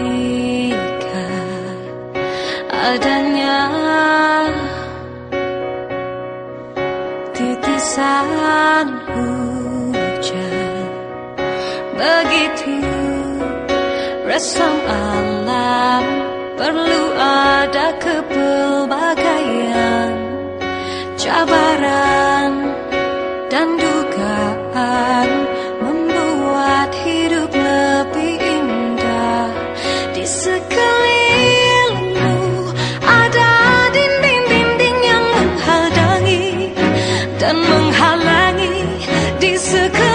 ketika adanya titisan hujan begitu resam alam perlu ada kepelbagaian cabaran dan dunia dan menghalangi di sekelilingmu